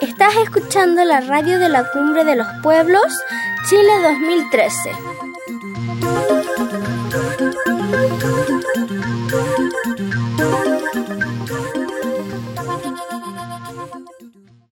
Estás escuchando la radio de la Cumbre de los Pueblos, Chile 2013.